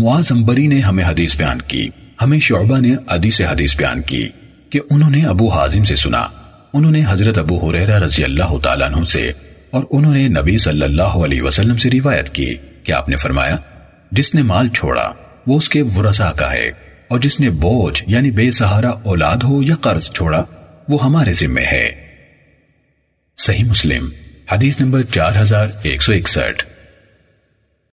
معاذ انبری نے ہمیں حدیث بیان کی۔ ہمیں شعبہ نے عدی سے حدیث بیان کی کہ انہوں نے ابو حازم سے سنا۔ انہوں نے حضرت ابو حریرہ رضی اللہ تعالیٰ عنہ سے اور انہوں نے نبی صلی اللہ علیہ وسلم سے روایت کی کہ آپ نے فرمایا، جس نے مال چھوڑا، وہ اس کے ورثہ کا ہے۔ اور جس نے بوجھ یعنی بے سہارا اولاد ہو یا قرض چھوڑا، وہ ہمارے ذمہ ہے۔ صحیح مسلم، حدیث نمبر چار ہزار ایک سو اکسٹھ۔